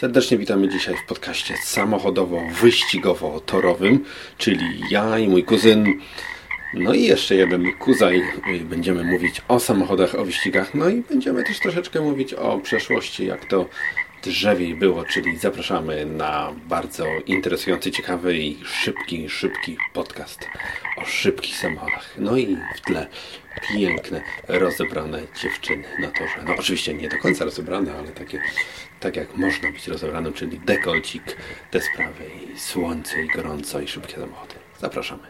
Serdecznie witamy dzisiaj w podcaście samochodowo-wyścigowo-torowym, czyli ja i mój kuzyn, no i jeszcze jeden kuzaj. Będziemy mówić o samochodach, o wyścigach, no i będziemy też troszeczkę mówić o przeszłości, jak to drzewiej było, czyli zapraszamy na bardzo interesujący, ciekawy i szybki, szybki podcast o szybkich samochodach. No i w tle piękne, rozebrane dziewczyny na torze. No oczywiście nie do końca rozebrane, ale takie, tak jak można być rozebranym, czyli dekolcik, te sprawy i słońce i gorąco i szybkie samochody. Zapraszamy.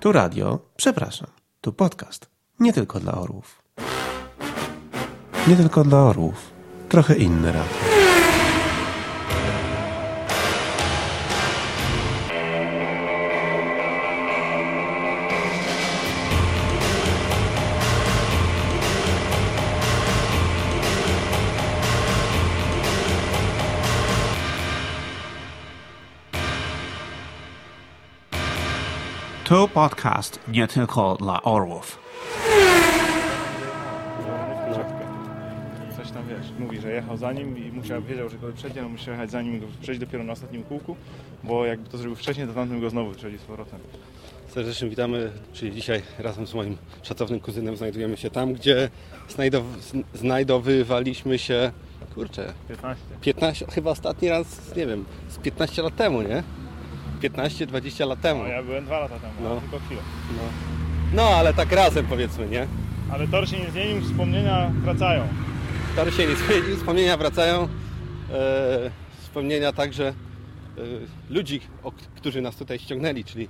Tu radio, przepraszam, tu podcast. Nie tylko dla orłów. Nie tylko dla orłów. Trochę inne radio. To podcast nie tylko dla orłów. Wiesz, mówi, że jechał za nim i musiał, wiedział, że go wyprzedzi, no musiał jechać za nim i go przejść dopiero na ostatnim kółku, bo jakby to zrobił wcześniej, to tamtym go znowu wyprzedzi z powrotem. Serdecznie witamy, czyli dzisiaj razem z moim szacownym kuzynem znajdujemy się tam, gdzie znajdow znajdowywaliśmy się, kurczę, 15. 15, chyba ostatni raz, nie wiem, z 15 lat temu, nie? 15-20 lat temu. No ja byłem dwa lata temu, no. tylko chwilę. No. no, ale tak razem powiedzmy, nie? Ale tor się nie zmienił, wspomnienia wracają. Tory się nie zmienił, wspomnienia wracają. E, wspomnienia także e, ludzi, o, którzy nas tutaj ściągnęli, czyli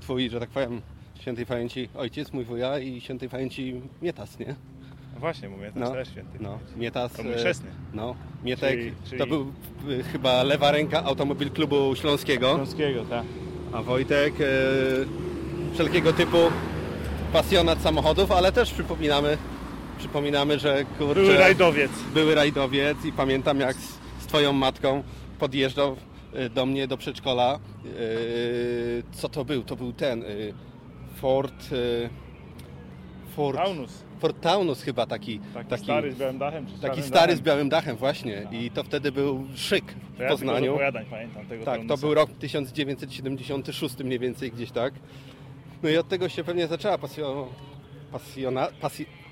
twój, że tak powiem, świętej pamięci ojciec, mój wuja i świętej pamięci Mietas, nie? No właśnie, mówię, to No, też święty. No, Mietas. To mój e, chrzestny. No, Mietek. Czyli- czyli- To był e, chyba lewa ręka Automobil Klubu Śląskiego, Śląskiego, tak. a Wojtek e, wszelkiego typu pasjonat samochodów, ale też przypominamy, przypominamy, że kurczę, Były rajdowiec. były rajdowiec i pamiętam jak z, z twoją matką podjeżdżał e, do mnie do przedszkola. E, Co to był? To był ten e, Ford Ford Taunus. Ford Taunus chyba taki Taki, stary z białym dachem. Czy z Taki stary z dachem. białym dachem właśnie i to wtedy był szyk To w ja z Poznaniu. pamiętam tego Tak, to Taunusa. był rok 1976 mniej więcej gdzieś tak. No i od tego się pewnie zaczęła pasjo, pasjona, pasji, mm,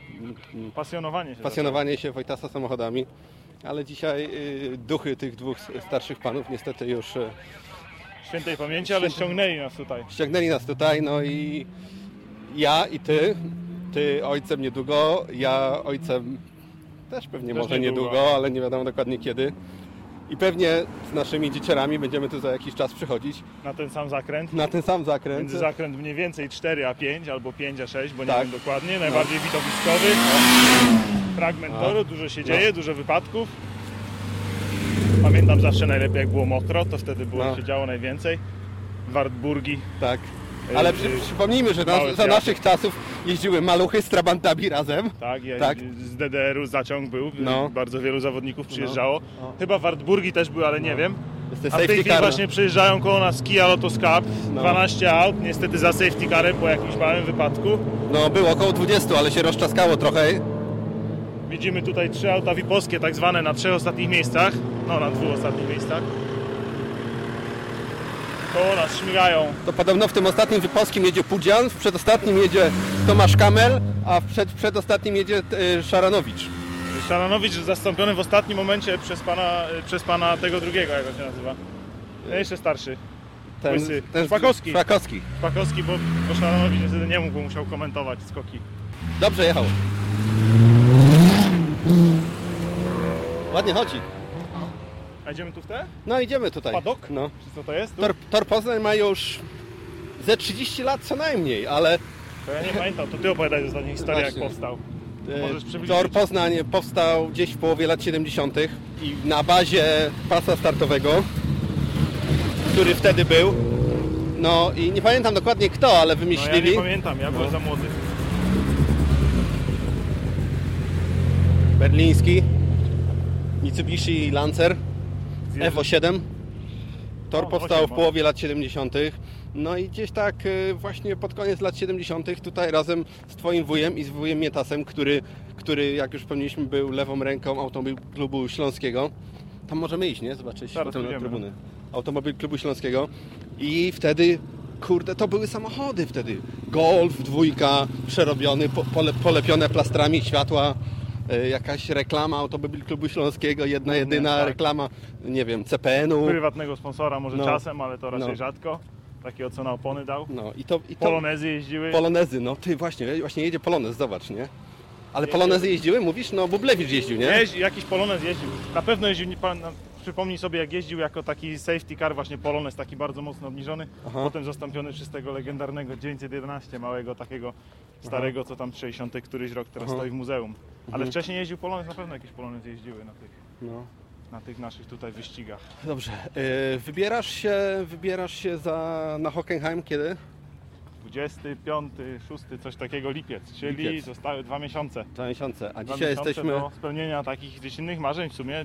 Pasjonowanie się pasjonowanie się Wojtasa samochodami. Ale dzisiaj y, duchy tych dwóch starszych panów niestety już y. Świętej pamięci, ale ściągnęli nas tutaj. ściągnęli nas tutaj, no i ja i ty, ty ojcem niedługo, ja ojcem też pewnie Też może niedługo. niedługo, ale nie wiadomo dokładnie kiedy. I pewnie z naszymi dzieciarami będziemy tu za jakiś czas przychodzić Na ten sam zakręt. na ten sam zakręt. Między zakręt mniej więcej 4 a 5 albo 5 a 6, bo nie Tak. wiem dokładnie. Najbardziej widowiskowy. Fragment toru, dużo się dzieje, dużo wypadków. Pamiętam zawsze najlepiej jak było mokro, to wtedy było, No. się działo najwięcej. Wartburgi. Tak. Ale przy, przypomnijmy, że nas, za naszych czasów jeździły maluchy z trabantami razem. Tak, ja, Tak. z DDR-u zaciąg był, No. bardzo wielu zawodników przyjeżdżało. No. Chyba Wartburgi też były, ale nie wiem. Jest ten A w tej chwili car. właśnie przyjeżdżają koło nas Kia Lotus Cup, No. 12 aut, niestety za safety carem po jakimś małym wypadku. No było około 20, ale się rozczaskało trochę. Widzimy tutaj trzy auta VIP-owskie, tak zwane na trzech ostatnich miejscach. No, na dwóch ostatnich miejscach. Koło nas śmigają. To podobno w tym ostatnim wyposkim jedzie Pudzian, w przedostatnim jedzie Tomasz Kamel, a w przed, przedostatnim jedzie y, Szaranowicz. Szaranowicz zastąpiony w ostatnim momencie przez pana, przez pana tego drugiego, jak on się nazywa. Ten jeszcze starszy. Łysy. Szpakowski. Szpakowski. Pakowski, bo, bo Szaranowicz niestety nie mógł, bo musiał komentować skoki. Dobrze jechał. Ładnie chodzi. A idziemy tu w te? No idziemy tutaj. Padok? No. Czy co to jest? Tu? Tor, Tor Poznań ma już ze 30 lat co najmniej, ale To ja nie pamiętam, to ty opowiadaj ostatnią historię, jak Właśnie. powstał. e? Tor Poznań powstał gdzieś w połowie lat 70. i na bazie pasa startowego, który wtedy był. No i nie pamiętam dokładnie kto, ale No ja wymyślili. nie pamiętam, ja byłem za młody. berliński Mitsubishi Lancer Evo 7. Tor powstał osiem w ma. połowie lat 70. No i gdzieś tak e, właśnie pod koniec lat 70. tutaj razem z Twoim wujem i z wujem Mietasem, który, który jak już wspomnieliśmy był lewą ręką Automobil Klubu Śląskiego. Tam możemy iść, nie? Zobaczyć potem na trybuny. Automobil Klubu Śląskiego. I wtedy, kurde, to były samochody wtedy. Golf, dwójka, przerobiony, po, pole, polepione plastrami światła. E, Jakaś reklama Automobil Klubu Śląskiego, jedna jedyna tak. reklama, nie wiem, CPN-u. Prywatnego sponsora może No. czasem, ale to raczej No. rzadko. Takiego co na opony dał. No i to, i to Polonezy jeździły. Polonezy, no ty właśnie, właśnie jedzie Polonez, zobacz, nie? Ale Polonezy jeździły, mówisz? No Bublewicz jeździł, nie? Jeździ, jakiś Polonez jeździł. Na pewno jeździł, nie pan, przypomnij sobie jak jeździł jako taki safety car, właśnie Polonez, taki bardzo mocno obniżony. Aha. Potem zastąpiony przez tego legendarnego 911, małego takiego starego, co tam 60 któryś rok teraz Aha. stoi w muzeum. Ale Mhm. wcześniej jeździł Polonez, na pewno jakieś Polonez jeździły na tych, No. na tych naszych tutaj wyścigach. Dobrze, yy, wybierasz się, wybierasz się za, na Hockenheim kiedy? 25, 6, coś takiego lipiec, czyli Lipiec. zostały dwa miesiące. Dwa miesiące, a Dwa dzisiaj miesiące jesteśmy... do spełnienia takich gdzieś innych marzeń w sumie,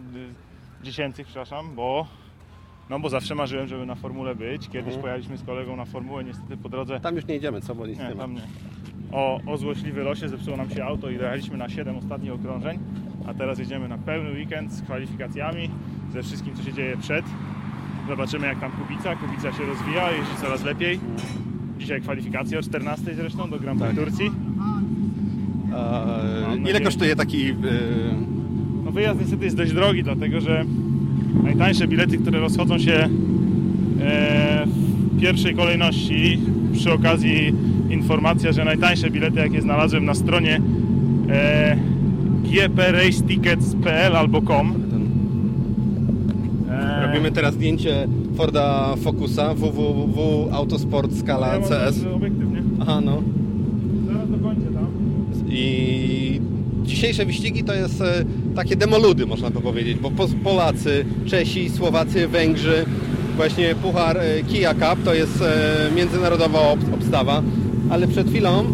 dziesięcych, przepraszam, bo no bo zawsze marzyłem, żeby na formule być. Kiedyś Mhm. pojechaliśmy z kolegą na formułę, niestety po drodze Tam już nie idziemy, co? Bo nic nie, nie, tam nie. O, o złośliwy losie zepsuło nam się auto i dojechaliśmy na 7 ostatnich okrążeń, a teraz jedziemy na pełny weekend z kwalifikacjami, ze wszystkim co się dzieje przed. Zobaczymy jak tam Kubica, Kubica się rozwija, jeździ coraz lepiej. Dzisiaj kwalifikacje o 14 zresztą do Grand Prix Tak. Turcji. Mam ile kosztuje taki... Yy, wyjazd niestety jest dość drogi, dlatego że najtańsze bilety, które rozchodzą się e, w pierwszej kolejności, przy okazji informacja, że najtańsze bilety jakie znalazłem na stronie e, gpracetickets.pl albo com. E, robimy teraz zdjęcie Forda Focusa www Autosport ja Scala mam CS. teraz Obiektyw, nie? Aha, no. Zaraz dokończę tam. I dzisiejsze wyścigi to jest e, takie demoludy, można to powiedzieć, bo Polacy, Czesi, Słowacy, Węgrzy, właśnie Puchar e, Kia Cup to jest e, międzynarodowa ob- obstawa, ale przed chwilą,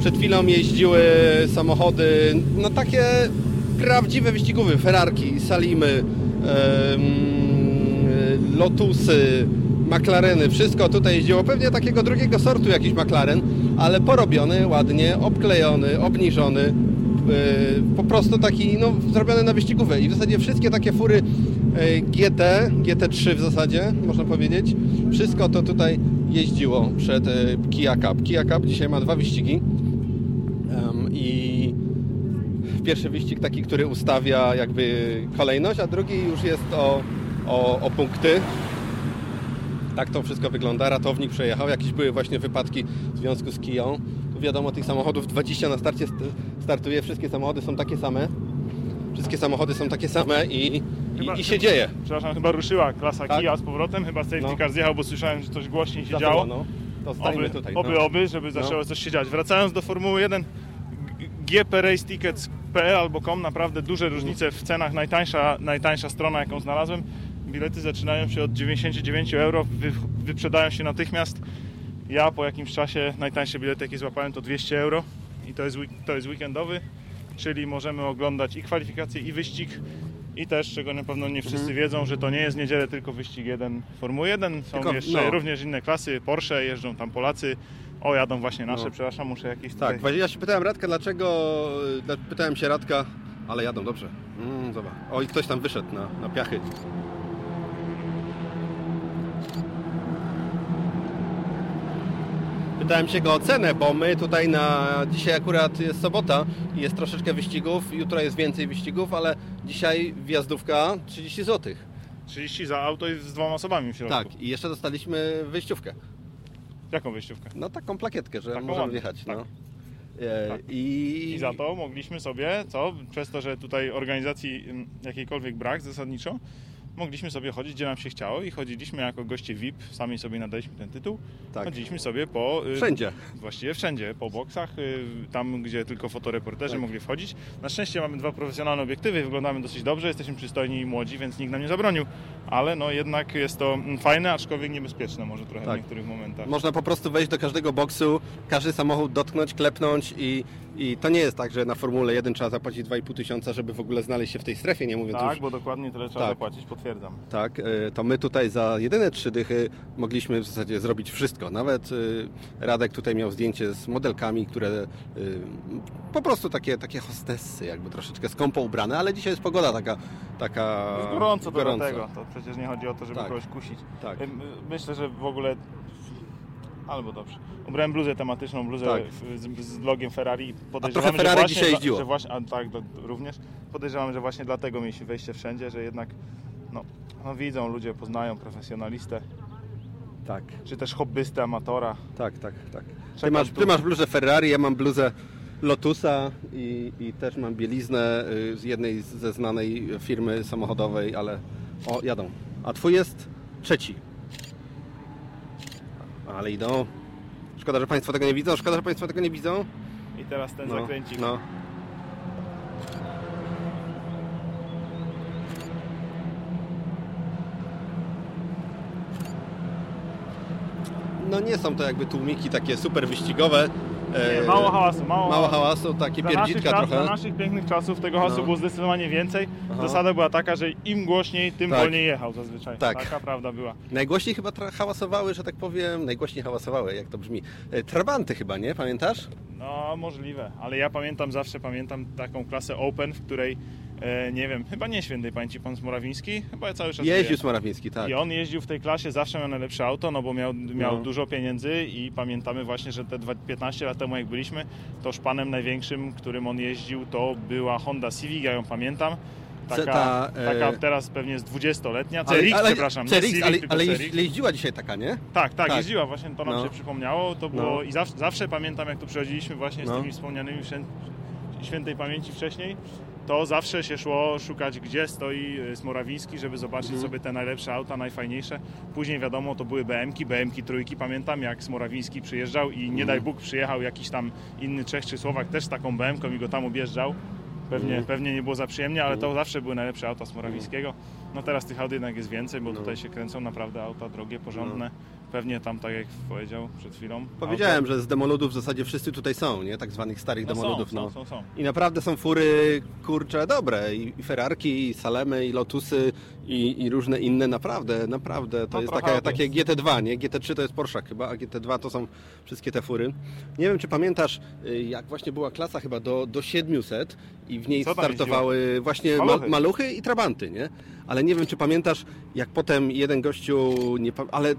przed chwilą jeździły samochody, no takie prawdziwe wyścigowe, Ferrarki, Salimy, Lotusy, McLareny, wszystko tutaj jeździło, pewnie takiego drugiego sortu jakiś McLaren, ale porobiony, ładnie, obklejony, obniżony, po prostu taki, no, zrobiony na wyścigówę i w zasadzie wszystkie takie fury yy, GT, GT3 w zasadzie, można powiedzieć, wszystko to tutaj jeździło przed yy, Kia Cup. Kia Cup dzisiaj ma dwa wyścigi i pierwszy wyścig taki, który ustawia jakby kolejność, a drugi już jest o, o, o punkty. Tak to wszystko wygląda. Ratownik przejechał, jakieś były właśnie wypadki w związku z kiją. Wiadomo, tych samochodów 20 na starcie st- startuje, wszystkie samochody są takie same. Wszystkie samochody są takie same i, i, Chyba- i się dzieje. Przepraszam, chyba ruszyła klasa Tak? Kia z powrotem, chyba safety No. car zjechał, bo słyszałem, że coś głośniej się działo. No, to Oby, tutaj. oby, no. oby, żeby zaczęło No. coś się dziać. Wracając do Formuły 1, G- gpracetickets.pl albo com, naprawdę duże różnice w cenach. Najtańsza, najtańsza strona, jaką znalazłem. Bilety zaczynają się od 99 euro, wy, wyprzedają się natychmiast. Ja po jakimś czasie najtańsze bilety, jakie złapałem, to 200 euro i to jest, to jest weekendowy, czyli możemy oglądać i kwalifikacje, i wyścig. I też, czego na pewno nie wszyscy wiedzą, że to nie jest niedzielę tylko wyścig 1 Formuły 1. Są Tylko- jeszcze no. również inne klasy, Porsche, jeżdżą tam Polacy. O, jadą właśnie nasze, No. przepraszam, muszę jakieś Tak, tutaj... właśnie ja się pytałem Radka, dlaczego. dla- Pytałem się Radka, ale jadą dobrze. Mm, zobacz. O, i ktoś tam wyszedł na, na piachy. Pytałem się go o cenę, bo my tutaj na. Dzisiaj akurat jest sobota i jest troszeczkę wyścigów, jutro jest więcej wyścigów, ale dzisiaj wjazdówka 30 zł. 30 za auto i z dwoma osobami w środku. Tak, i jeszcze dostaliśmy wyjściówkę. Jaką wyjściówkę? No taką plakietkę, że Taką możemy ładną, wjechać. tak. No. E, Tak. I... I za to mogliśmy sobie, co? Przez to, że tutaj organizacji ym, jakiejkolwiek brak zasadniczo, mogliśmy sobie chodzić, gdzie nam się chciało i chodziliśmy jako goście VIP, sami sobie nadaliśmy ten tytuł. Tak. Chodziliśmy sobie po... y, Wszędzie. Właściwie wszędzie, po boksach, y, tam gdzie tylko fotoreporterzy Tak. mogli wchodzić. Na szczęście mamy dwa profesjonalne obiektywy, wyglądamy dosyć dobrze, jesteśmy przystojni i młodzi, więc nikt nam nie zabronił. Ale no jednak jest to mm, fajne, aczkolwiek niebezpieczne może trochę Tak. w niektórych momentach. Można po prostu wejść do każdego boksu, każdy samochód dotknąć, klepnąć i, I to nie jest tak, że na Formule 1 trzeba zapłacić 2,5 tysiąca, żeby w ogóle znaleźć się w tej strefie, nie mówiąc Tak, już... bo dokładnie tyle trzeba Tak. zapłacić, potwierdzam. Tak, e, to my tutaj za jedyne trzy dychy mogliśmy w zasadzie zrobić wszystko. Nawet e, Radek tutaj miał zdjęcie z modelkami, które e, po prostu takie, takie hostessy, jakby troszeczkę skąpo ubrane, ale dzisiaj jest pogoda taka... taka Jest gorąco to gorąca. dlatego. To przecież nie chodzi o to, żeby Tak. kogoś kusić. Tak. Myślę, że w ogóle... Albo dobrze. Ubrałem bluzę tematyczną, bluzę Tak. z, z logiem Ferrari. trochę Podejrzewam, Ferrari że właśnie dzisiaj jeździło. Że właśnie, a tak, do, również. Podejrzewam, że właśnie dlatego mieliśmy wejście wszędzie, że jednak no, no widzą, ludzie poznają profesjonalistę, Tak, czy też hobbystę, amatora. tak, tak, tak. Ty masz, tu. ty masz bluzę Ferrari, ja mam bluzę Lotusa i, i też mam bieliznę y, z jednej ze znanej firmy samochodowej, ale o, jadą. A twój jest trzeci. Ale idą. Szkoda, że Państwo tego nie widzą, szkoda, że Państwo tego nie widzą. I teraz ten No, zakręcik. no. No nie są to jakby tłumiki takie super wyścigowe. Nie, E, mało hałasu, mało, Mało hałasu, takie pierdzitka czas, trochę. za naszych pięknych czasów tego hałasu No. było zdecydowanie więcej. Aha. Zasada była taka, że im głośniej, tym Tak. wolniej jechał zazwyczaj. Tak. Taka prawda była. Najgłośniej chyba hałasowały, że tak powiem, najgłośniej hałasowały, jak to brzmi. E, Trabanty chyba, nie? Pamiętasz? No możliwe, ale ja pamiętam, zawsze pamiętam taką klasę Open, w której e, nie wiem, chyba nie świętej pamięci pan Smorawiński, chyba cały czas Jeździł. Smorawiński, tak. I on jeździł w tej klasie, zawsze miał najlepsze auto, no bo miał, miał No. dużo pieniędzy i pamiętamy właśnie, że te dwa- 15 lat temu jak byliśmy, to szpanem największym, którym on jeździł, to była Honda Civic, ja ją pamiętam. Taka, Ta, e, taka teraz pewnie jest 20-letnia, Ale- CRX, ale- przepraszam, nie CRX, Civic, ale, ale CRX. jeździła dzisiaj taka, nie? Tak, tak, Tak. jeździła właśnie, to nam No. się przypomniało, to było No. i zawsze, zawsze pamiętam jak tu przychodziliśmy właśnie z No. tymi wspomnianymi świę, świętej pamięci wcześniej, to zawsze się szło szukać gdzie stoi y, Smorawiński, żeby zobaczyć Mhm. sobie te najlepsze auta, najfajniejsze. Później wiadomo, to były BM-ki, BM-ki trójki, pamiętam jak Smorawiński przyjeżdżał i nie daj Mhm. Bóg przyjechał jakiś tam inny Czech czy Słowak też z taką BM-ką i go tam objeżdżał. Pewnie, Mhm. pewnie nie było za przyjemnie, ale to zawsze były najlepsze auta Smorawińskiego. No teraz tych aut jednak jest więcej, bo No. tutaj się kręcą naprawdę auta drogie, porządne. Pewnie tam, tak jak powiedział przed chwilą. Powiedziałem, że z demoludów w zasadzie wszyscy tutaj są, nie? Tak zwanych starych no demoludów. są, no. są, są, są. I naprawdę są fury, kurcze, dobre. I i Ferrarki, i Salemy, i Lotusy, i, i różne inne. Naprawdę, naprawdę. To No, jest taka, takie jest. GT2, nie? GT3 to jest Porsche chyba, a GT2 to są wszystkie te fury. Nie wiem, czy pamiętasz, y, jak właśnie była klasa chyba do, do 700 i w niej startowały właśnie Maluchy. maluchy. maluchy i trabanty, nie? Ale nie wiem, czy pamiętasz, jak potem jeden gościu, nie, ale y,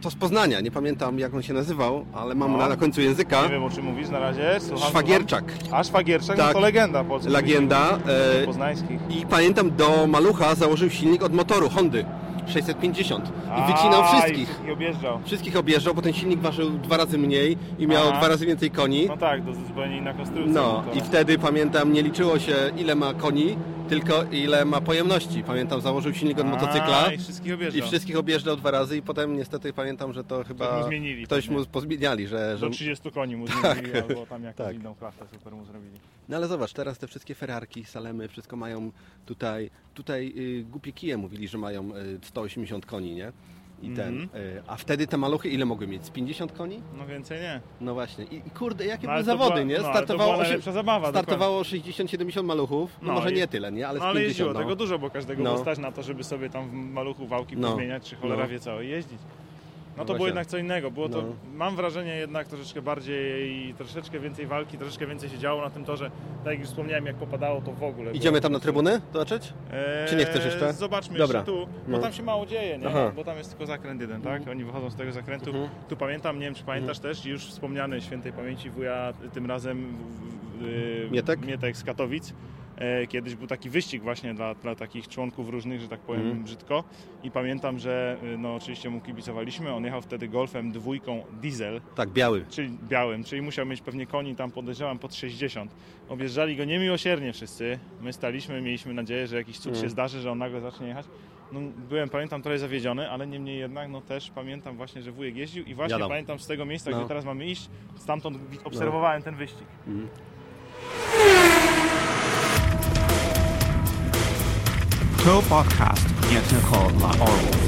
to z Poznania, nie pamiętam jak on się nazywał, ale mam No. na, na końcu języka. Nie wiem o czym mówisz na razie. Słucham, Szwagierczak. słucham. A Szwagierczak, Tak. no to legenda polskich Legenda. E, poznańskich. I pamiętam, do malucha założył silnik od motoru Hondy 650 i wycinał A, wszystkich. I, I objeżdżał. Wszystkich objeżdżał, bo ten silnik ważył dwa razy mniej i miał Aha. dwa razy więcej koni. No tak, to zupełnie inna konstrukcja. No motora. i wtedy pamiętam, nie liczyło się ile ma koni, tylko ile ma pojemności. Pamiętam, założył silnik od motocykla I wszystkich objeżdżał. i wszystkich objeżdżał dwa razy i potem niestety pamiętam, że to chyba mu zmienili ktoś mu pozmieniali, że, że... Do 30 koni mu zmienili, albo tam jakąś tak. inną klasę super mu zrobili. No ale zobacz, teraz te wszystkie Ferrarki, Salemy, wszystko mają tutaj, tutaj y, głupie kije mówili, że mają y, 180 koni, nie? I ten, Mhm. y, a wtedy te maluchy ile mogły mieć? Z 50 koni? No więcej nie. No właśnie. I, i kurde, jakie No, były zawody, była- nie? no, to Startowało, zabawa, startowało 60-70 maluchów, no, No może i- nie tyle, nie? Ale No ale 50, jeździło no. tego dużo, bo każdego No. stać na to, żeby sobie tam w maluchu wałki No. pozmieniać, czy cholera No. wie co, i jeździć. No to było jednak co innego, było to, No. mam wrażenie jednak troszeczkę bardziej, troszeczkę więcej walki, troszeczkę więcej się działo na tym torze. Tak jak już wspomniałem, jak popadało to w ogóle. Idziemy tam na trybunę zobaczyć? Eee, Czy nie chcesz jeszcze? Zobaczmy Dobra. jeszcze tu, bo No. tam się mało dzieje, nie? Aha. Bo tam jest tylko zakręt jeden, tak? Oni wychodzą z tego zakrętu. Mhm. Tu pamiętam, nie wiem czy pamiętasz też, już wspomniany świętej pamięci wuja tym razem w, w, w, Mietek? Mietek z Katowic. E, Kiedyś był taki wyścig właśnie dla, dla takich członków różnych, że tak powiem Mhm. brzydko. I pamiętam, że y, no oczywiście mu kibicowaliśmy. On jechał wtedy golfem dwójką diesel, Tak, biały. czyli białym, czyli musiał mieć pewnie koni tam podejrzewam pod 60. Objeżdżali go niemiłosiernie wszyscy. My staliśmy, mieliśmy nadzieję, że jakiś cud Mm. się zdarzy, że on nagle zacznie jechać. No, byłem, pamiętam, trochę zawiedziony, ale niemniej jednak, no też pamiętam właśnie, że wujek jeździł i właśnie Jadą. pamiętam z tego miejsca, No. gdzie teraz mamy iść, stamtąd obserwowałem ten wyścig. To podcast nie tylko dla orłów.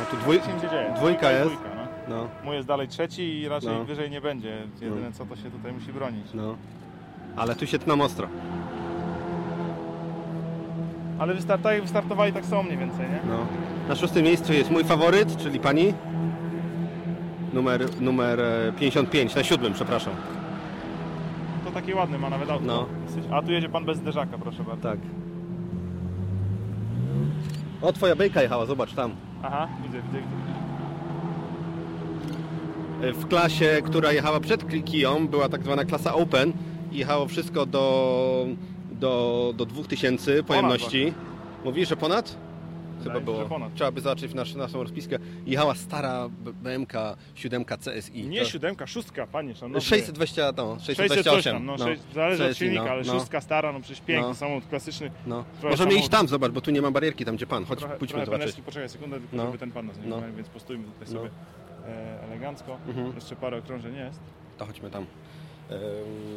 No tu dwój... Dwójka jest. No. no. Mój jest dalej trzeci i raczej No. wyżej nie będzie. Jedyne no. co to się tutaj musi bronić. no. Ale tu się tną ostro. Ale wystartowali, wystartowali tak samo mniej więcej, nie? No. Na szóstym miejscu jest mój faworyt, czyli pani. Numer, numer e, 55, na siódmym, przepraszam. To taki ładny ma nawet auto. No. Dosyć. A tu jedzie pan bez zderzaka, proszę bardzo. Tak. O, twoja bejka jechała, zobacz tam. Aha, widzę, widzę, widzę. E, W klasie, która jechała przed Kiją, była tak zwana klasa Open i jechało wszystko do, do, do 2000 pojemności. Mówisz, że ponad? Chyba się, było. ponad. Trzeba by zobaczyć w nasz, naszą rozpiskę. Jechała stara BMK 7 CSI. Nie To- siódemka, szóstka, panie szanowny. 620, no, 600 coś 628. tam, no, sześć- zależy od CSI, silnika, no, ale no, szóstka stara, no przecież piękny No. samochód klasyczny. No. Możemy iść samochód. tam, zobacz, bo tu nie ma barierki, tam gdzie pan. Chodź, Trochę, pójdźmy trochę zobaczyć. peneski, poczekaj sekundę, tylko No. żeby ten pan nas nie No. no. więc postójmy tutaj No. sobie e, elegancko. Mhm. Jeszcze parę okrążeń jest. To chodźmy tam.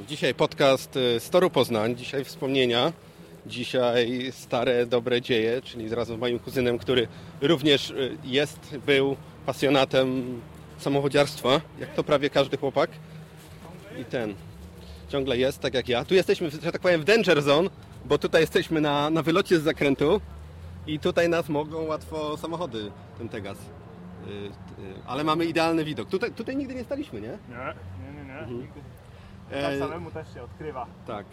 Dzisiaj podcast e, z Toru Poznań, dzisiaj wspomnienia, dzisiaj stare, dobre dzieje, czyli razem z moim kuzynem, który również e, jest, był pasjonatem samochodziarstwa, jak to prawie każdy chłopak. I ten ciągle jest, tak jak ja. Tu jesteśmy, że tak powiem, w danger zone, bo tutaj jesteśmy na, na wylocie z zakrętu i tutaj nas mogą łatwo samochody, ten Tegas. Y, Ale mamy idealny widok. Tutaj, tutaj nigdy nie staliśmy, nie? Nie, nie, nie, nie. Nigdy. E, Tam samemu też się odkrywa tak.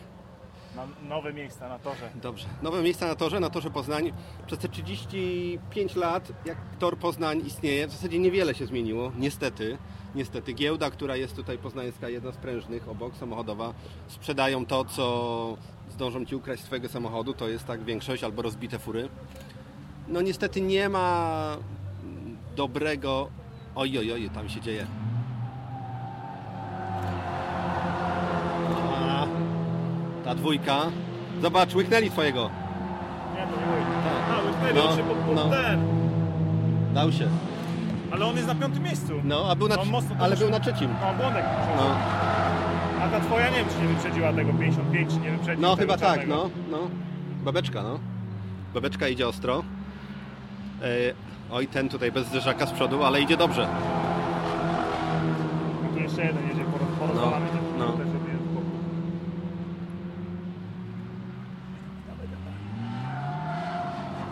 na nowe miejsca na torze. Dobrze. Nowe miejsca na torze, na torze Poznań. Przez te 35 lat, jak tor Poznań istnieje, w zasadzie niewiele się zmieniło, niestety. Niestety giełda, która jest tutaj poznańska, jedna z prężnych obok, samochodowa, sprzedają to, co zdążą Ci ukraść z Twojego samochodu, to jest tak większość, albo rozbite fury. No niestety nie ma dobrego... Oj, oj, oj, tam się dzieje. A, ta dwójka. Zobacz, łyknęli Twojego. Nie, to nie mój. Tak. A, wtedy No, on się pod, pod no. ten. Dał się. Ale on jest na piątym miejscu. No, a był na, No, mocno ale był na trzecim. No, błądek. No, A ta twoja nie wiem, czy nie wyprzedziła tego 55, czy nie wyprzedziła no chyba tak, czarnego. no, no. Babeczka, no. Babeczka idzie ostro. E, oj, ten tutaj bez zderzaka z przodu, ale idzie dobrze. Tu jeszcze jeden jedzie poro- porozwalany. No, No, no. Też robiłem spokój.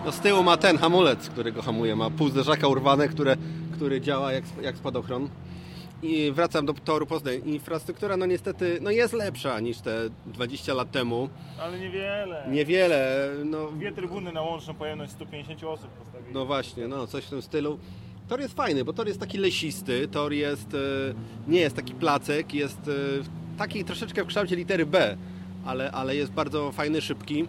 No z tyłu ma ten hamulec, który go hamuje. Ma pół zderzaka urwane, które, który działa jak, jak spadochron. I wracam do toru Poznań. Infrastruktura no niestety no jest lepsza niż te 20 lat temu. Ale niewiele. Niewiele, no Dwie trybuny na łączną pojemność 150 osób postawili. No właśnie, no coś w tym stylu. Tor jest fajny, bo tor jest taki lesisty, tor jest, e, nie jest taki placek, jest e, taki troszeczkę w kształcie litery B, ale, ale jest bardzo fajny, szybki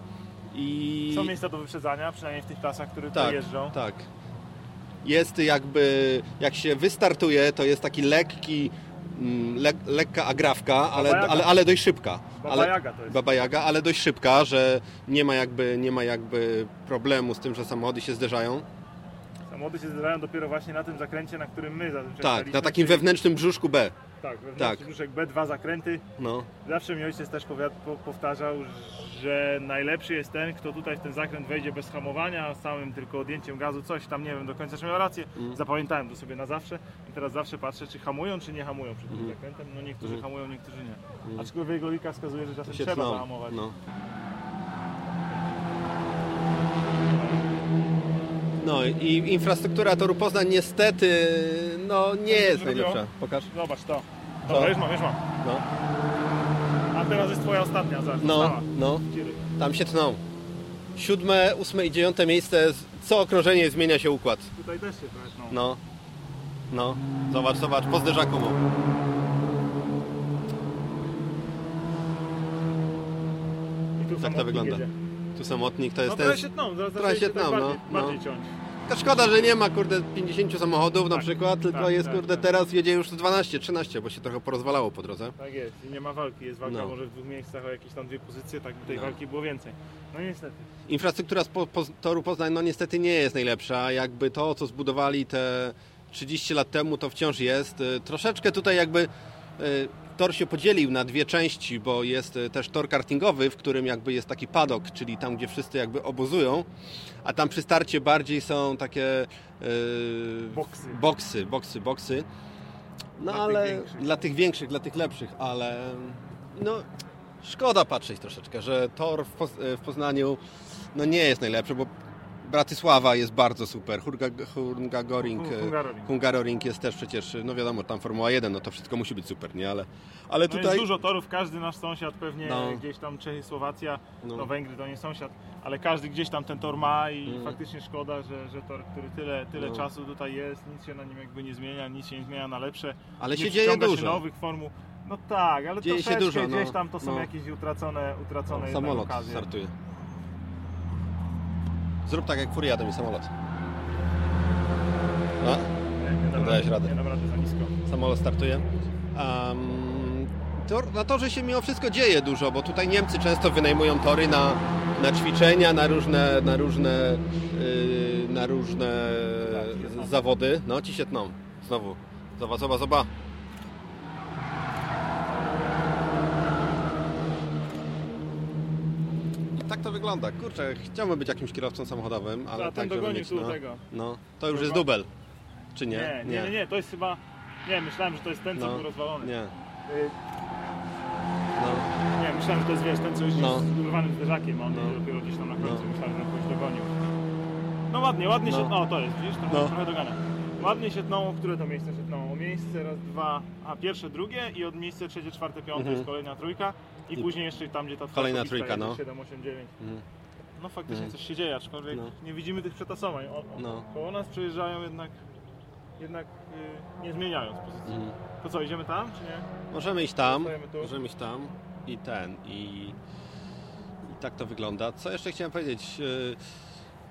i... Są miejsca do wyprzedzania, przynajmniej w tych klasach, które tutaj tak, jeżdżą. tak. Jest jakby, jak się wystartuje, to jest taki lekki, mm, le, lekka agrawka, ale, ale, ale dość szybka. Baba ale, Jaga to jest. Baba Jaga, ale dość szybka, że nie ma jakby, nie ma jakby problemu z tym, że samochody się zderzają. Samochody się zdarzają dopiero właśnie na tym zakręcie, na którym my zazwyczaj Tak, na takim czyli- wewnętrznym brzuszku B. Tak, wewnętrzny tak. brzuszek B, dwa zakręty. No. Zawsze mi ojciec też po, powtarzał, że najlepszy jest ten, kto tutaj w ten zakręt wejdzie bez hamowania, samym tylko odjęciem gazu, coś tam, nie wiem do końca, czy miał rację. Mm. Zapamiętałem to sobie na zawsze i teraz zawsze patrzę, czy hamują, czy nie hamują przed tym Mhm. zakrętem. No niektórzy Mhm. hamują, niektórzy nie. Aczkolwiek logika wskazuje, że czasem trzeba tną. zahamować. No. No i infrastruktura toru Poznań niestety no nie jest zrobiło? najlepsza. Pokaż. Zobacz to. Dobra, już mam, już mam. No, A teraz jest twoja ostatnia, zobacz, no, została. no. Ciry. Tam się tną. Siódme, ósme i dziewiąte miejsce. z- Co okrążenie zmienia się układ. Tutaj też się trochę tną. No. No. Zobacz, zobacz, po zderzaku mu. I tu Tak to samotnik wygląda. jedzie. Tu samotnik to jest No ten... trochę się tną, zaraz trochę zaczęli się się tak tną, no, bardziej, no. bardziej ciąć. To szkoda, że nie ma kurde 50 samochodów na Tak, przykład, tylko tak, jest tak, kurde tak. teraz jedzie już 12, 13, bo się trochę porozwalało po drodze. Tak jest i nie ma walki, jest walka No. może w dwóch miejscach o jakieś tam dwie pozycje, tak by tej No. walki było więcej. No niestety. Infrastruktura z po, po, toru Poznań no niestety nie jest najlepsza. Jakby to, co zbudowali te 30 lat temu, to wciąż jest. Y, Troszeczkę tutaj jakby y, tor się podzielił na dwie części, bo jest e, też tor kartingowy, w którym jakby jest taki padok, czyli tam, gdzie wszyscy jakby obozują, a tam przy starcie bardziej są takie e, Boksy. boksy, boksy, boksy. No Dla tych ale większych. dla tych większych, dla tych lepszych, ale no szkoda patrzeć troszeczkę, że tor w, e, w Poznaniu no nie jest najlepszy, bo Bratysława jest bardzo super, Hungaroring, e, Hungaroring. Hungaroring jest też przecież, no wiadomo, tam Formuła 1, no to wszystko musi być super, nie? Ale, ale No tutaj... jest dużo torów, każdy nasz sąsiad pewnie No. gdzieś tam Czechy, Słowacja, No. no. Węgry to nie sąsiad, ale każdy gdzieś tam ten tor ma i Mm. faktycznie szkoda, że, że tor, który tyle, tyle No. czasu tutaj jest, nic się na nim jakby nie zmienia, nic się nie zmienia na lepsze. Ale nie się dzieje dużo. się nowych formuł. No tak, ale Dzieje się dużo, no. gdzieś tam to są No. jakieś utracone, utracone O, jednak samolot okazje. startuje. Zrób tak jak Furia, to mi samolot. No, Nie, nie Dałeś radę. Nie dam rady za nisko. samolot startuje. Um, tor, na torze się mimo wszystko dzieje dużo, bo tutaj Niemcy często wynajmują tory na, na ćwiczenia, na różne, na różne, yy, na różne zawody. No, ci się tną. Znowu. Zoba, zoba, zoba. Tak to wygląda. Kurczę, chciałbym być jakimś kierowcą samochodowym, ale A ten tak, dogonił mieć, tu no, tego. no, to już jest dubel. Czy nie? Nie, nie, nie, nie, to jest chyba... Nie, myślałem, że to jest ten, co No. był rozwalony. Nie. Y, No. Nie, myślałem, że to jest, wiesz, ten, co jeździ No. z urwanym zderzakiem, a on No. dopiero gdzieś tam na końcu. No. Myślałem, że kogoś dogonił. No ładnie, ładnie No. się... No, to jest, widzisz, trochę, No. trochę dogania. Ładnie się tną, o które to miejsce się tną? O miejsce raz, dwa, a pierwsze, drugie i od miejsce trzecie, czwarte, piąte Mhm. jest kolejna trójka i, później jeszcze tam, gdzie ta kolejna trójka, no. 7, 8, 9. Mhm. No faktycznie Mhm. coś się dzieje, aczkolwiek No. nie widzimy tych przetasowań. O, o, No. Koło nas przejeżdżają jednak, jednak y, nie zmieniając pozycji. Mhm. To co, idziemy tam, czy nie? Możemy iść tam, możemy iść tam i ten i, i tak to wygląda. Co jeszcze chciałem powiedzieć? Yy,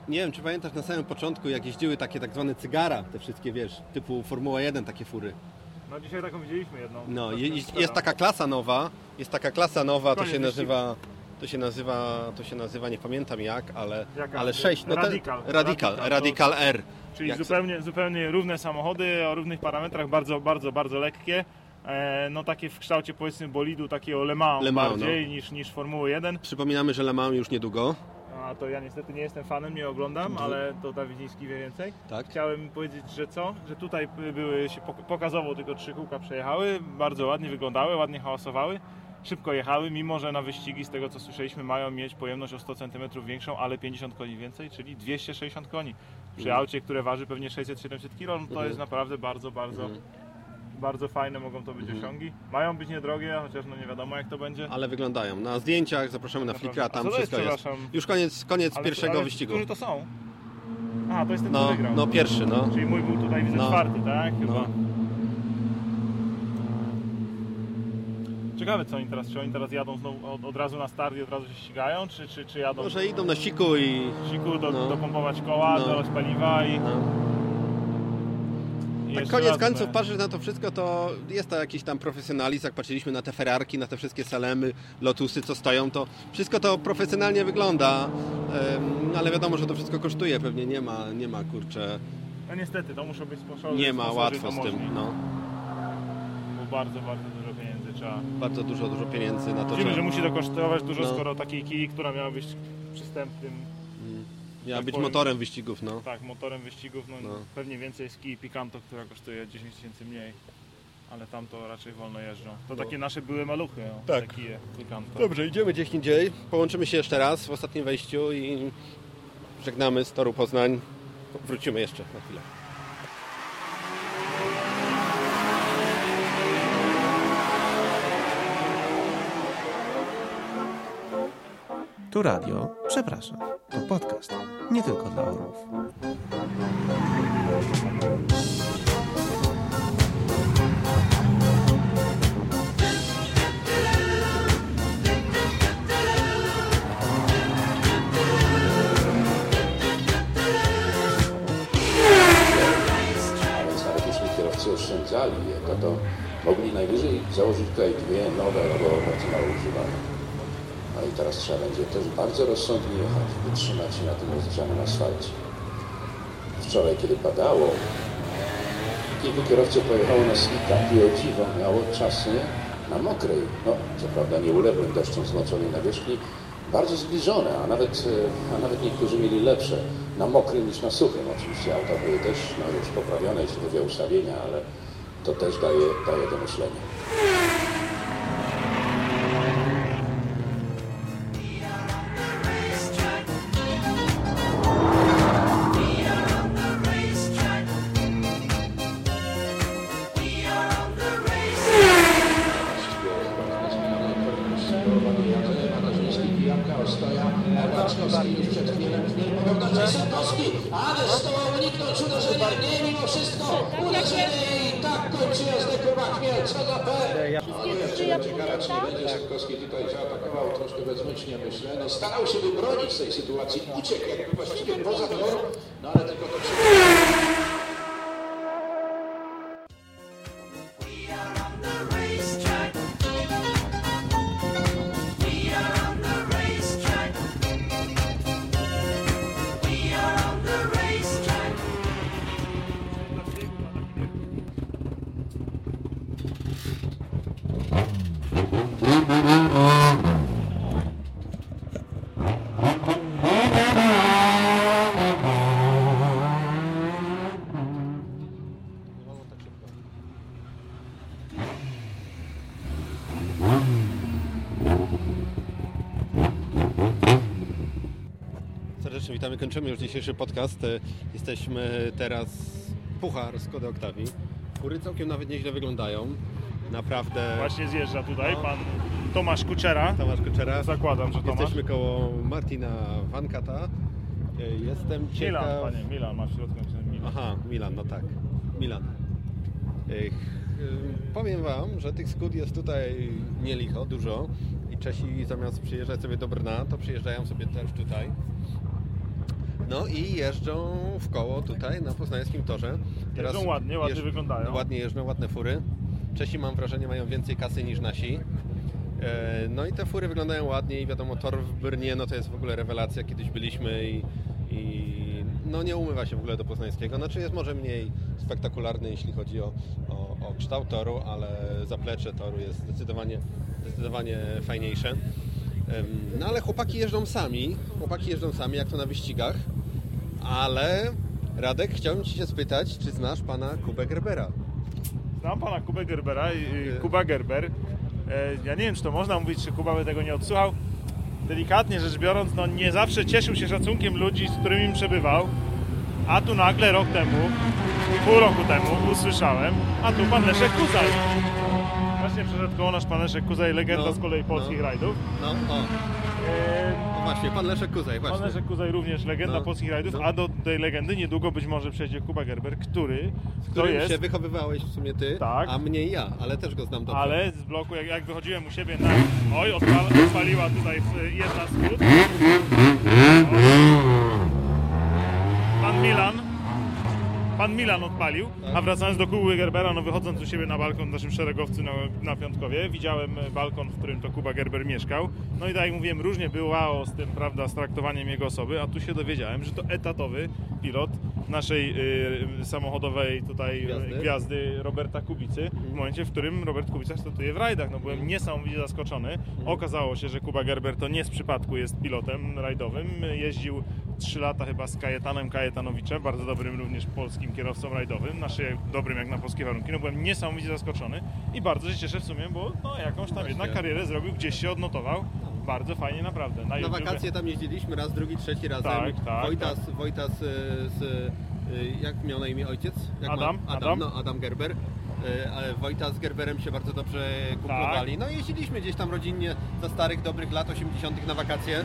Nie wiem, czy pamiętasz na samym początku, jak jeździły takie tak zwane cygara, te wszystkie, wiesz, typu Formuła 1, takie fury. No dzisiaj taką widzieliśmy jedną. No, Tak, je, tak, jest, jest taka klasa nowa, jest taka klasa nowa, to się nazywa, to się nazywa, to się nazywa, nie pamiętam jak, ale, Jaka? ale 6, no Radical, Radical, to- Radical R. Czyli Jak- zupełnie, zupełnie równe samochody o równych parametrach, bardzo, bardzo, bardzo lekkie. E, no takie w kształcie powiedzmy bolidu takiego Le Mans, Le Mans, bardziej niż, niż Formuły 1. Przypominamy, że Le Mans już niedługo, A to ja niestety nie jestem fanem, nie oglądam, ale to Dawidziński wie więcej. tak? Chciałem powiedzieć, że co? Że tutaj były się pok- pokazowo tylko trzy kółka przejechały, bardzo ładnie wyglądały, ładnie hałasowały. Szybko jechały, mimo że na wyścigi, z tego co słyszeliśmy, mają mieć pojemność o 100 cm większą, ale 50 koni więcej, czyli 260 koni. Przy Mhm. aucie, które waży pewnie 600-700 kg, no to Mhm. jest naprawdę bardzo, bardzo, Mhm. Bardzo fajne mogą to być Mhm. osiągi. Mają być niedrogie, chociaż no nie wiadomo jak to będzie. Ale wyglądają. Na zdjęciach zapraszamy na. Flickra, tam jest, wszystko jest. Już koniec, koniec Ale- pierwszego ale wyścigu. Którzy to są? A, to jest ten, No, wygrał. no pierwszy, no. Czyli mój był tutaj widzę No. czwarty, tak? Chyba. No. Ciekawe co oni teraz, czy oni teraz jadą znowu od, od razu na start i od razu się ścigają, czy, czy, czy jadą Może idą na siku i... siku do, No. dopompować koła, No. dolać paliwa i, No. Tak koniec końców no. patrzysz na to wszystko, to jest to jakiś tam profesjonalizm, jak patrzyliśmy na te Ferrarki, na te wszystkie Salemy, Lotusy, co stoją, to wszystko to profesjonalnie wygląda, em, ale wiadomo, że to wszystko kosztuje, pewnie nie ma, nie ma kurczę, No niestety, to muszą być sponsorzy. nie ma łatwo z tym, no. Bo bardzo, bardzo dużo pieniędzy trzeba. Bardzo dużo, dużo pieniędzy na to, Widzimy, że że musi to kosztować dużo, No. skoro takiej kij, która miała być przystępnym miała tak być powiem- motorem wyścigów, no. tak, motorem wyścigów, no, No. pewnie więcej jest kij Picanto, która kosztuje 10 tysięcy mniej. Ale tam to raczej wolno jeżdżą. To takie nasze były maluchy, no, No. Tak. te kije Picanto. Dobrze, idziemy gdzieś indziej, połączymy się jeszcze raz w ostatnim wejściu i żegnamy z toru Poznań, wrócimy jeszcze na chwilę. Tu radio, przepraszam, to podcast, nie tylko dla orłów. Oszczędzali jego, to mogli najwyżej założyć tutaj dwie nowe albo bardzo mało używane. No i teraz trzeba będzie też bardzo rozsądnie jechać, wytrzymać się na tym rozgrzanym asfalcie. Wczoraj, kiedy padało, kilku kierowców pojechało na slikach i o dziwo miało czasy na mokrej, no co prawda nie uległym deszczom zmoczonej nawierzchni, bardzo zbliżone, a nawet, a nawet niektórzy mieli lepsze na mokrym niż na suchym. Oczywiście auta były też no, już poprawione, jeśli chodzi o ustawienia, ale to też daje, daje do myślenia. P. Będzie Sapkowski tutaj zaatakował troszkę bezmyślnie, myślę. No, starał się wybronić z tej sytuacji, uciekł jakby właściwie poza tor, no ale tylko to przy... Serdecznie witamy, kończymy już dzisiejszy podcast. E, Jesteśmy teraz Puchar Skody Octavii. Fury całkiem nawet nieźle wyglądają. Naprawdę. Właśnie zjeżdża tutaj pan Tomasz Kuczera. Tomasz Kuczera. Zakładam, że Tomasz. Jesteśmy koło Martina Vankata. E, Jestem ciekaw... Milan, panie, Milan ma w środku Milan. Aha, Milan, no tak. Milan. Ech, y, powiem Wam, że tych skód jest tutaj nie licho, dużo. I Czesi zamiast przyjeżdżać sobie do Brna, to przyjeżdżają sobie też tutaj. No i jeżdżą w koło tutaj na poznańskim torze. Jeżdżą ładnie, ładnie wyglądają. Ładnie jeżdżą, ładne fury. Czesi mam wrażenie mają więcej kasy niż nasi. E, No i te fury wyglądają ładnie i wiadomo, tor w Brnie no to jest w ogóle rewelacja. Kiedyś byliśmy i, i no nie umywa się w ogóle do poznańskiego. Znaczy jest może mniej spektakularny, jeśli chodzi o, o, o kształt toru, ale zaplecze toru jest zdecydowanie, zdecydowanie fajniejsze. No ale chłopaki jeżdżą sami, chłopaki jeżdżą sami, jak to na wyścigach, ale Radek, chciałbym Ci się spytać, czy znasz pana Kubę Gerbera? Znam pana Kubę Gerbera, i- Kuba Gerber. E, Ja nie wiem, czy to można mówić, czy Kuba by tego nie odsłuchał. Delikatnie rzecz biorąc, no nie zawsze cieszył się szacunkiem ludzi, z którymi przebywał. A tu nagle rok temu, pół roku temu usłyszałem, a tu pan Leszek Kuzaj. Właśnie przeszedł koło nasz pan Leszek Kuzaj, legenda No, z kolei polskich no. rajdów. No, o, E, no właśnie, pan Leszek Kuzaj, Pan właśnie. Leszek Kuzaj również legenda No, polskich rajdów, no. a do tej legendy niedługo być może przejdzie Kuba Gerber, który Z to którym jest się wychowywałeś w sumie ty, Tak. a mnie ja, ale też go znam dobrze. Ale z bloku, jak, jak wychodziłem u siebie na... Oj, odpala, odpaliła tutaj jedna skrót. Pan Milan. Pan Milan odpalił, a wracając do Kuby Gerbera, no wychodząc u siebie na balkon w naszym szeregowcu na, na Piątkowie, widziałem e, balkon, w którym to Kuba Gerber mieszkał. No i tak jak mówiłem, różnie bywało z tym, prawda, z traktowaniem jego osoby, a tu się dowiedziałem, że to etatowy pilot naszej y, samochodowej tutaj Gwiazdy. gwiazdy. gwiazdy Roberta Kubicy, w momencie, w którym Robert Kubica startuje w rajdach. No byłem niesamowicie zaskoczony. Okazało się, że Kuba Gerber to nie z przypadku jest pilotem rajdowym. Jeździł 3 lata chyba z Kajetanem Kajetanowiczem, bardzo dobrym również polskim kierowcą rajdowym, naszym dobrym jak na polskie warunki. No byłem niesamowicie zaskoczony i bardzo się cieszę w sumie, bo no, jakąś tam jednak karierę zrobił, gdzieś się odnotował. Bardzo fajnie naprawdę. Na, Na wakacje tam jeździliśmy raz, drugi, trzeci razem. Tak, tak, Wojtas, Wojtas e, z, e, jak miał na imię ojciec? Jak Adam, Ma? Adam. No, Adam Gerber. E, ale Wojta z Gerberem się bardzo dobrze kumplowali. Tak. No i jeździliśmy gdzieś tam rodzinnie za starych, dobrych lat 80. na wakacje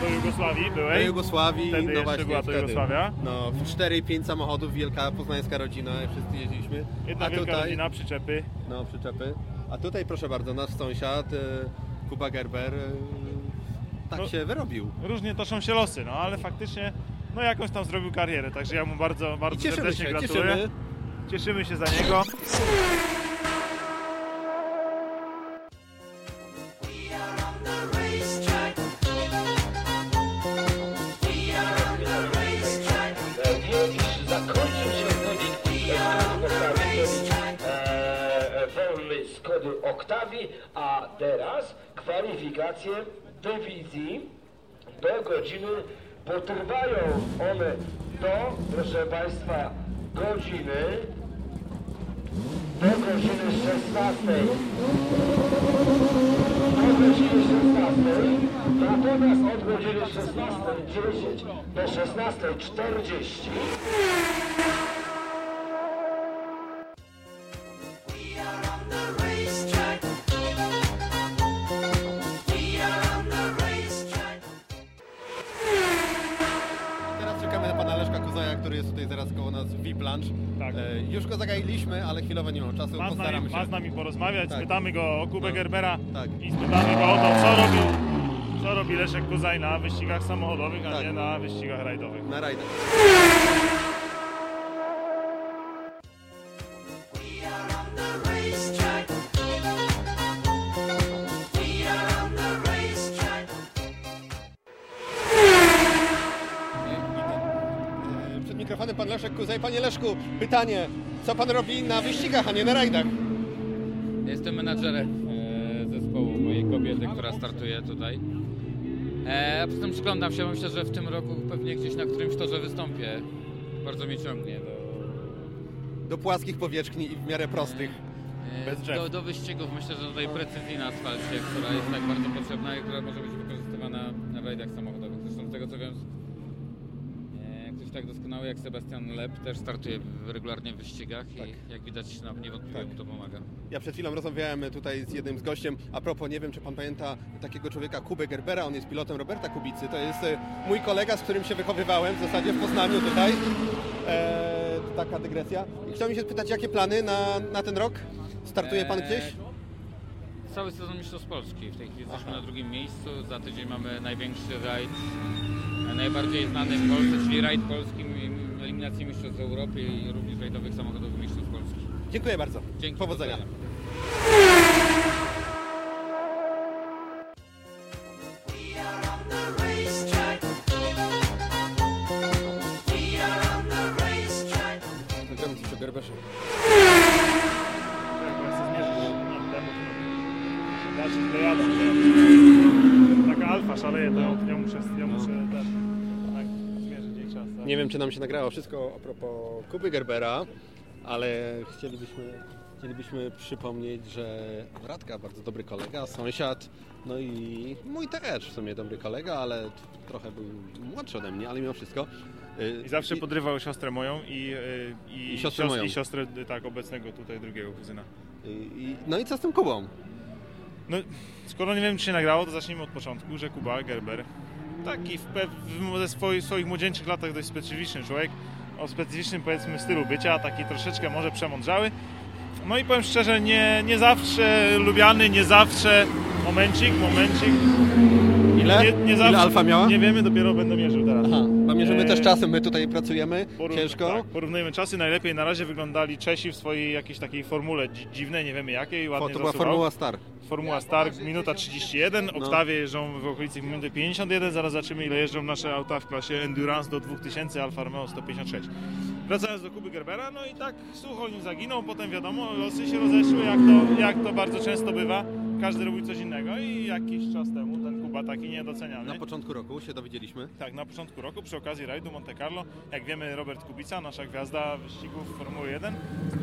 Do Jugosławii do byłeś. Jugosławii. Wtedy no właśnie, była to wtedy. Jugosławia. No, w 4-5 samochodów, wielka poznańska rodzina, wszyscy jeździliśmy. Jedna A wielka tutaj, rodzina, przyczepy. no przyczepy. A tutaj proszę bardzo, nasz sąsiad Kuba Gerber tak No. się wyrobił. różnie toczą się losy, no ale faktycznie no jakąś tam zrobił karierę, także ja mu bardzo, I bardzo cieszymy serdecznie się, gratuluję. cieszymy. Cieszymy się za niego. Teraz kwalifikacje dywizji do godziny potrwają one do, proszę Państwa, godziny do godziny 16. Do godziny 16. Natomiast od godziny 16.10 do 16.40 Lunch. Tak. E, już go zagailiśmy, ale chwilowo nie mam czasu, Ma z, nami, postaramy się. ma z nami porozmawiać, Tak. spytamy go o Kubę No. Gerbera Tak. i spytamy go o to, co robi, co robi Leszek Kuzaj na wyścigach samochodowych, a Tak. nie na wyścigach rajdowych. Na rajdach. Leszku, pytanie. Co pan robi na wyścigach, a nie na rajdach? Jestem menadżerem e, zespołu mojej kobiety, która startuje tutaj. E, a potem przyglądam się, myślę, że w tym roku pewnie gdzieś na którymś torze wystąpię. Bardzo mnie ciągnie do, Do płaskich powierzchni i w miarę prostych. e, Bez drzew. do, do wyścigów. Myślę, że tutaj precyzji na asfalcie, która jest tak bardzo potrzebna i która może być wykorzystywana na rajdach samochodowych. Zresztą z tego co wiem, e, ktoś tak doskonały jak Sebastian Lep też startuje regularnie w wyścigach i jak widać nam niewątpliwie Tak. mu to pomaga. Ja przed chwilą rozmawiałem tutaj z jednym z gościem. A propos, nie wiem, czy pan pamięta takiego człowieka, Kubę Gerbera. On jest pilotem Roberta Kubicy. To jest e, mój kolega, z którym się wychowywałem w zasadzie w Poznaniu tutaj. E, taka dygresja. I chciałbym się spytać, jakie plany na, na ten rok? Startuje pan Eee, gdzieś? Cały sezon Mistrzostw Polski. W tej chwili jesteśmy na drugim miejscu. Za tydzień mamy największy rajd, e, najbardziej znany w Polsce, czyli rajd polski m- eliminacji Mistrzostw Europy i również rajdowych samochodowych Mistrzostw Polski. Dziękuję bardzo. Dzięki. Powodzenia. Nagramy coś o Gerberze. Dalszy dojadą. Taka alfa szaleje, to ja muszę, ja muszę też tak, zmierzyć jej czas. Tak? Nie wiem, czy nam się nagrało wszystko a propos Kuby Gerbera, ale chcielibyśmy, chcielibyśmy przypomnieć, że Radka bardzo dobry kolega, sąsiad, no i mój też w sumie dobry kolega, ale trochę był młodszy ode mnie, ale mimo wszystko. y, I zawsze podrywał siostrę moją i, y, i, I siostrę sios- moją. i siostrę y, tak, obecnego tutaj drugiego kuzyna. i, i, no i co z tym Kubą? No, skoro nie wiem, czy się nagrało, to zacznijmy od początku, że Kuba Gerber, taki w, w, ze swoich, swoich młodzieńczych latach dość specyficzny człowiek, o specyficznym powiedzmy stylu bycia, taki troszeczkę może przemądrzały. No i powiem szczerze, nie, nie zawsze lubiany, nie zawsze momencik, momencik. Ile? Nie, nie Ile zawsze, Alfa miała? Nie wiemy, dopiero będę mierzył teraz. Aha, bo mierzymy Eee, też czasem, my tutaj pracujemy Porów- ciężko. Tak, porównujemy czasy. Najlepiej na razie wyglądali Czesi w swojej jakiejś takiej formule dzi- dziwnej, nie wiemy jakiej, O, ładnie to była zasuwał. Formuła Star. Formuła Star, minuta 31, No. Oktawie jeżdżą w okolicy minuty 51, zaraz zobaczymy ile jeżdżą nasze auta w klasie Endurance do 2000, Alfa Romeo 156. Wracając do Kuby Gerbera, no i tak sucho nim zaginął, potem wiadomo, losy się rozeszły, jak to, jak to bardzo często bywa, każdy robił coś innego i jakiś czas temu ten Kuba taki niedoceniany. Na początku roku się dowiedzieliśmy. Tak, na początku roku przy okazji rajdu Monte Carlo, jak wiemy Robert Kubica, nasza gwiazda wyścigów Formuły 1,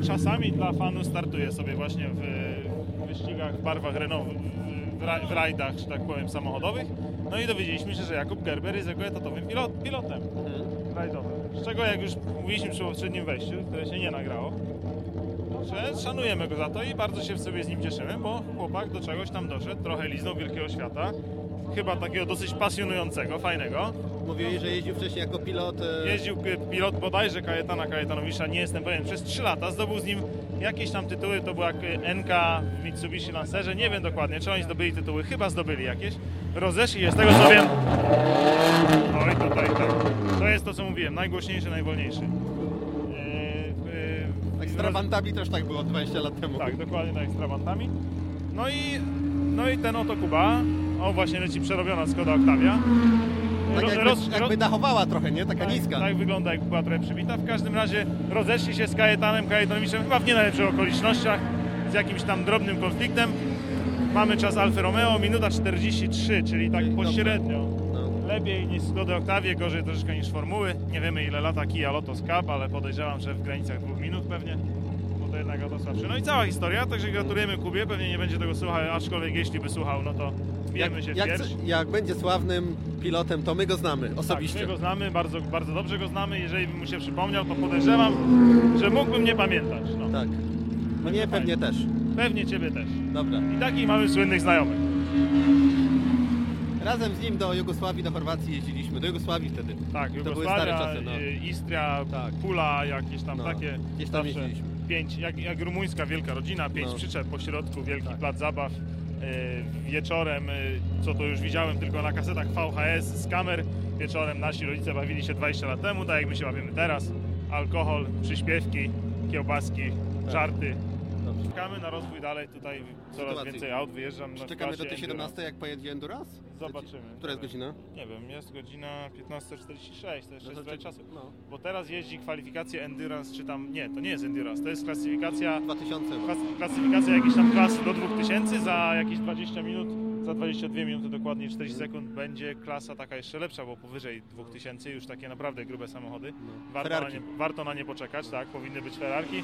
czasami dla fanu startuje sobie właśnie w wyścigach w barwach Renault, w, w, ra- w rajdach, że tak powiem, samochodowych. No i dowiedzieliśmy się, że Jakub Gerber jest jego etatowym pilot, pilotem rajdowym. Z czego jak już mówiliśmy przy poprzednim wejściu, które się nie nagrało, że szanujemy go za to i bardzo się w sobie z nim cieszymy, bo chłopak do czegoś tam doszedł, trochę liznął wielkiego świata, chyba takiego dosyć pasjonującego, fajnego. Mówili, że jeździł wcześniej jako pilot. e, Jeździł pilot bodajże Kajetana Kajetanowicza, nie jestem pewien, przez 3 lata. Zdobył z nim jakieś tam tytuły, to był jak e, NK w Mitsubishi Lancerze, nie wiem dokładnie, czy oni zdobyli tytuły, chyba zdobyli jakieś. Rozeszli je, z tego co wiem. Oj, tutaj, tak. To jest to, co mówiłem, najgłośniejszy, najwolniejszy. E, e, z Trabantami też tak było 20 lat temu. tak, dokładnie tak z Trabantami. No i, no i ten oto Kuba, o właśnie leci przerobiona Skoda Octavia. Tak jakby, roz- jakby dachowała trochę, nie? Taka tak, niska. Tak wygląda, jak była trochę przybita. W każdym razie rozeszli się z Kajetanem Kajetanowiczem chyba w nie najlepszych okolicznościach. z jakimś tam drobnym konfliktem. Mamy czas Alfa Romeo, minuta 43, czyli tak pośrednio. No. Lepiej niż Skody Octavia, gorzej troszeczkę niż Formuły. Nie wiemy ile lata Kia Lotus Cup, ale podejrzewam, że w granicach dwóch minut pewnie. Bo to jednak słabsze. No i cała historia, także gratulujemy Kubie. Pewnie nie będzie tego słuchał, aczkolwiek jeśli by słuchał, no to bijemy się w jak, pierś. jak będzie sławnym pilotem, to my go znamy Tak, osobiście. my go znamy, bardzo, bardzo dobrze go znamy. Jeżeli bym mu się przypomniał, to podejrzewam, że mógłbym nie pamiętać. No. Tak. Mnie pewnie też. Pewnie ciebie też. Dobra. I takich mamy słynnych znajomych. Razem z nim do Jugosławii, do Chorwacji jeździliśmy. Do Jugosławii wtedy. Tak, To były Jugosławia, stare czasy, no. y, Istria, Tak. Pula, jakieś tam No, takie. gdzieś tam jeździliśmy. Pięć, jak, jak rumuńska wielka rodzina, pięć No. przyczep po środku, wielki Tak. plac zabaw. Y, wieczorem, y, co to już widziałem tylko na kasetach VHS z kamer, wieczorem nasi rodzice bawili się 20 lat temu, tak jak my się bawimy teraz. Alkohol, przyśpiewki, kiełbaski, Tak. żarty. Czekamy na rozwój dalej, tutaj coraz Sytuacji. więcej aut, wyjeżdżam na Czekamy do tej Enduro. 17, jak pojedzie Endurance? Zobaczymy. Która jest godzina? Nie wiem, jest godzina 15.46, to jeszcze No jest to trochę czek- czasu. no. Bo teraz jeździ kwalifikacje Endurance, czy tam, nie, to nie jest Endurance, to jest klasyfikacja, 2000 chyba. klas, klasyfikacja jakiejś tam klas do 2000, za jakieś 20 minut, za 22 minuty dokładnie 40 sekund będzie klasa taka jeszcze lepsza, bo powyżej 2000 już takie naprawdę grube samochody. Warto na, nie, warto na nie poczekać, tak, powinny być Ferrarki.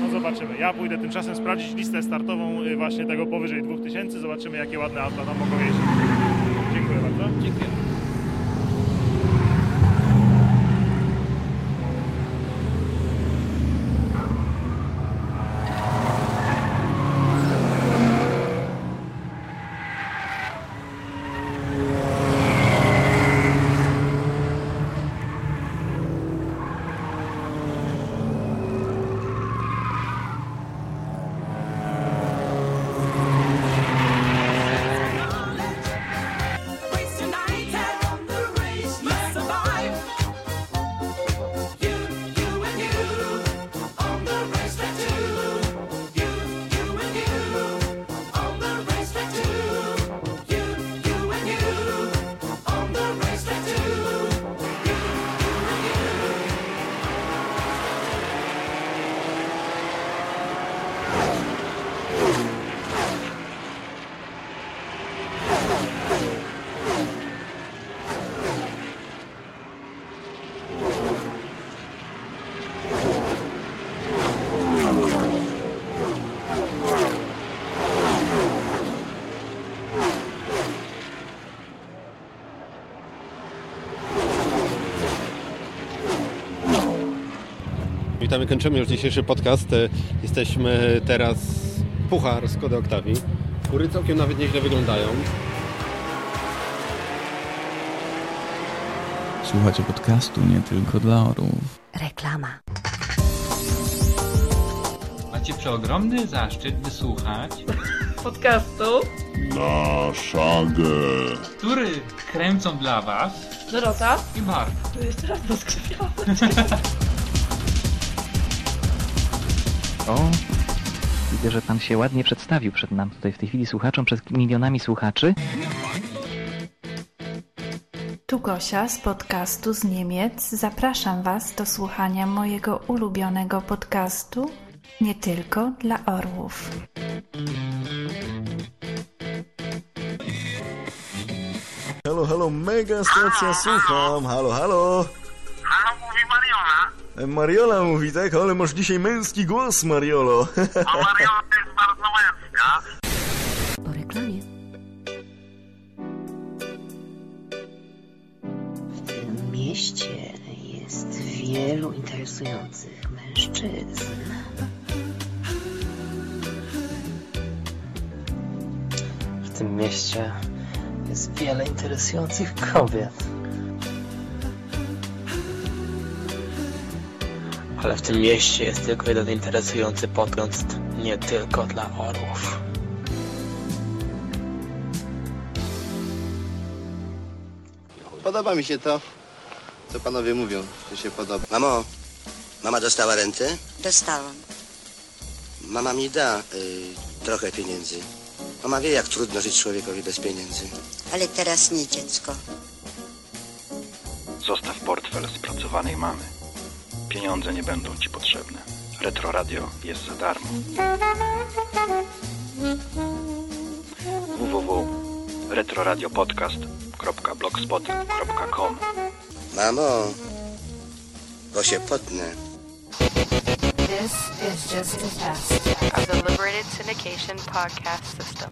No zobaczymy. Ja pójdę tymczasem sprawdzić listę startową y, właśnie tego powyżej 2000, zobaczymy jakie ładne auta tam mogą jeździć. Dziękuję bardzo. Dziękuję. Witamy, kończymy już dzisiejszy podcast. E, Jesteśmy teraz Puchar Skody Octavii. Góry całkiem nawet nieźle wyglądają. Słuchacie podcastu nie tylko dla orłów. Reklama. Macie przeogromny zaszczyt wysłuchać, Podcastu Na szagę. który kręcą dla Was Dorota. i Mark. To jeszcze raz doskrzypiałam. O, widzę, że pan się ładnie przedstawił przed nam tutaj w tej chwili słuchaczom, przed milionami słuchaczy. Tu Gosia z podcastu z Niemiec. Zapraszam Was do słuchania mojego ulubionego podcastu nie tylko dla orłów. Halo, halo, mega stacja, słucham. Halo, halo. Mariola. Mówi, tak? Ale masz dzisiaj męski głos, Mariolo. A Mariola jest bardzo męska. Po reklamie. W tym mieście jest wielu interesujących mężczyzn. W tym mieście jest wiele interesujących kobiet. Ale w tym mieście jest tylko jeden interesujący podcast, nie tylko dla orłów. Podoba mi się to, co panowie mówią, że się podoba. Mamo, mama dostała rentę? Dostałam. Mama mi da y, trochę pieniędzy. Mama wie, jak trudno żyć człowiekowi bez pieniędzy. Ale teraz nie dziecko. Zostaw portfel spracowanej mamy. Pieniądze nie będą ci potrzebne. Retro Radio jest za darmo. www.retroradiopodcast.blogspot.com Mamo, bo się potnę. This is just a test of the Liberated Syndication podcast system.